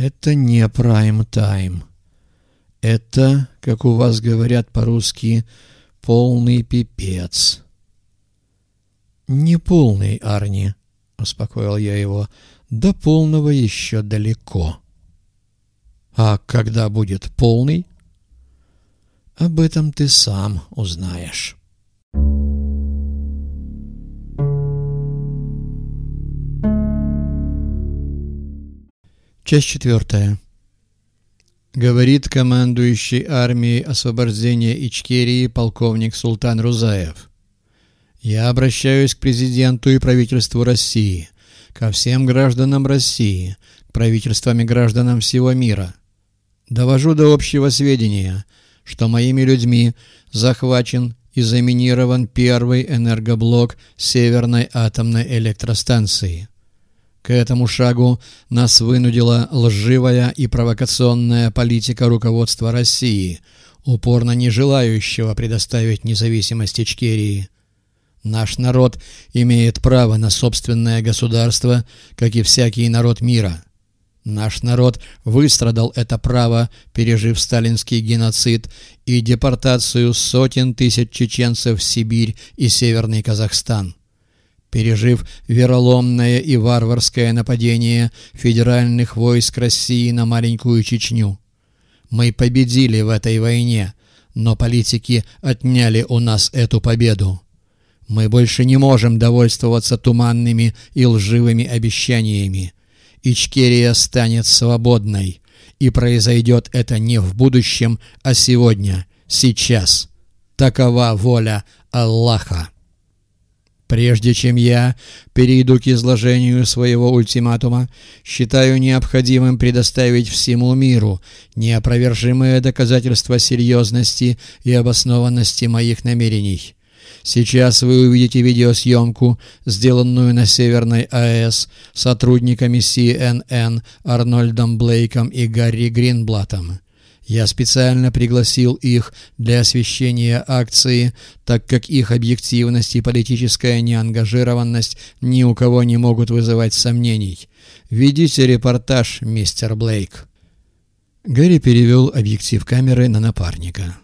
Это не прайм-тайм. Это, как у вас говорят по-русски, полный пипец. Не полный, Арни, успокоил я его. До полного еще далеко. А когда будет полный? Об этом ты сам узнаешь. Часть четвертая. Говорит командующий армией освобождения Ичкерии полковник Султан Рузаев. Я обращаюсь к президенту и правительству России, ко всем гражданам России, к правительствам и гражданам всего мира. Довожу до общего сведения, что моими людьми захвачен и заминирован первый энергоблок Северной атомной электростанции. К этому шагу нас вынудила лживая и провокационная политика руководства России, упорно не желающего предоставить независимость Ичкерии. Наш народ имеет право на собственное государство, как и всякий народ мира. Наш народ выстрадал это право, пережив сталинский геноцид и депортацию сотен тысяч чеченцев в Сибирь и Северный Казахстан пережив вероломное и варварское нападение федеральных войск России на маленькую Чечню. Мы победили в этой войне, но политики отняли у нас эту победу. Мы больше не можем довольствоваться туманными и лживыми обещаниями. Ичкерия станет свободной, и произойдет это не в будущем, а сегодня, сейчас. Такова воля Аллаха. Прежде чем я перейду к изложению своего ультиматума, считаю необходимым предоставить всему миру неопровержимые доказательства серьезности и обоснованности моих намерений. Сейчас вы увидите видеосъемку, сделанную на Северной АЭС сотрудниками CNN Арнольдом Блейком и Гарри Гринблатом. Я специально пригласил их для освещения акции, так как их объективность и политическая неангажированность ни у кого не могут вызывать сомнений. Ведите репортаж, мистер Блейк. Гэри перевел объектив камеры на напарника.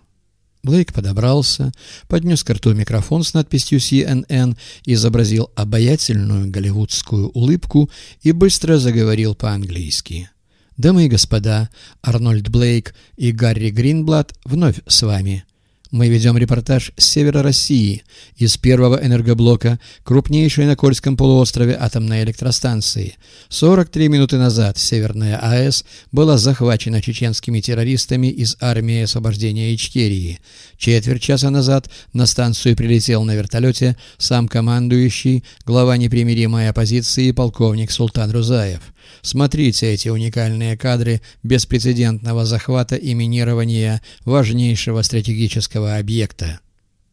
Блейк подобрался, поднес к рту микрофон с надписью CNN, изобразил обаятельную голливудскую улыбку и быстро заговорил по-английски. Дамы и господа, Арнольд Блейк и Гарри Гринблад вновь с вами. Мы ведем репортаж с севера России, из первого энергоблока, крупнейшей на Кольском полуострове атомной электростанции. 43 минуты назад Северная АЭС была захвачена чеченскими террористами из армии освобождения Ичкерии. Четверть часа назад на станцию прилетел на вертолете сам командующий, глава непримиримой оппозиции полковник Султан Рузаев. Смотрите эти уникальные кадры беспрецедентного захвата и минирования важнейшего стратегического объекта.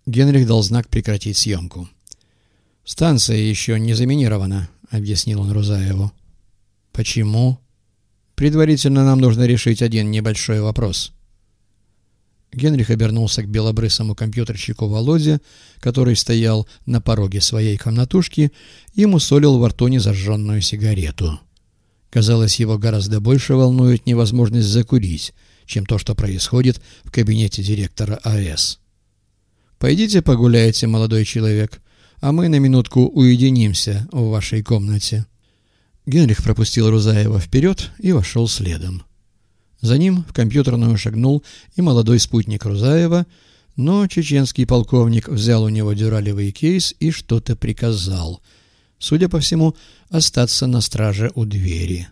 Генрих дал знак прекратить съемку. «Станция еще не заминирована», — объяснил он Рузаеву. «Почему?» «Предварительно нам нужно решить один небольшой вопрос». Генрих обернулся к белобрысому компьютерщику Володе, который стоял на пороге своей комнатушки и мусолил во рту незажженную сигарету. Казалось, его гораздо больше волнует невозможность закурить, чем то, что происходит в кабинете директора АЭС. «Пойдите погуляйте, молодой человек, а мы на минутку уединимся в вашей комнате». Генрих пропустил Рузаева вперед и вошел следом. За ним в компьютерную шагнул и молодой спутник Рузаева, но чеченский полковник взял у него дюралевый кейс и что-то приказал — судя по всему, остаться на страже у двери.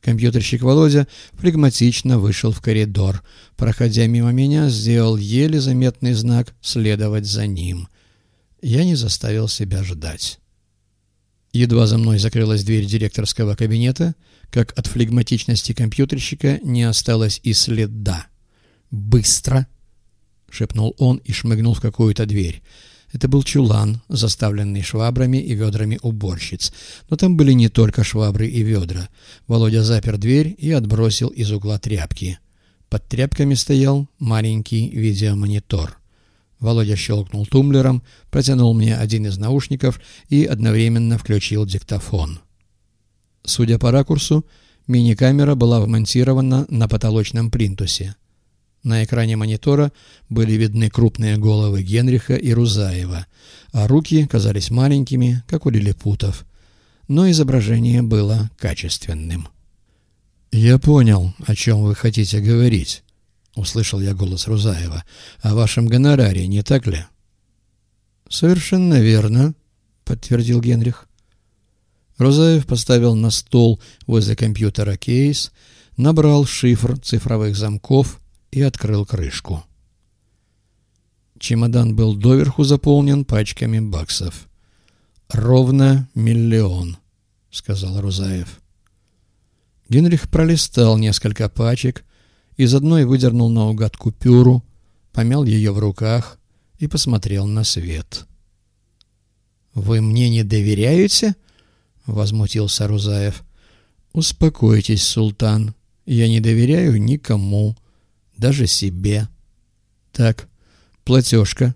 Компьютерщик Володя флегматично вышел в коридор. Проходя мимо меня, сделал еле заметный знак «следовать за ним». Я не заставил себя ждать. Едва за мной закрылась дверь директорского кабинета, как от флегматичности компьютерщика не осталось и следа. «Быстро!» — шепнул он и шмыгнул в какую-то дверь. Это был чулан, заставленный швабрами и ведрами уборщиц. Но там были не только швабры и ведра. Володя запер дверь и отбросил из угла тряпки. Под тряпками стоял маленький видеомонитор. Володя щелкнул тумблером, протянул мне один из наушников и одновременно включил диктофон. Судя по ракурсу, Мини-камера была вмонтирована на потолочном плинтусе. На экране монитора были видны крупные головы Генриха и Рузаева, а руки казались маленькими, как у лилипутов. Но изображение было качественным. «Я понял, о чем вы хотите говорить», — услышал я голос Рузаева. «О вашем гонораре, не так ли?» «Совершенно верно», — подтвердил Генрих. Рузаев поставил на стол возле компьютера кейс, набрал шифр цифровых замков и открыл крышку. Чемодан был доверху заполнен пачками баксов. «Ровно миллион», — сказал Рузаев. Генрих пролистал несколько пачек, из одной выдернул наугад купюру, помял ее в руках и посмотрел на свет. «Вы мне не доверяете?» — возмутился Рузаев. «Успокойтесь, султан. Я не доверяю никому, даже себе. Так, платежка».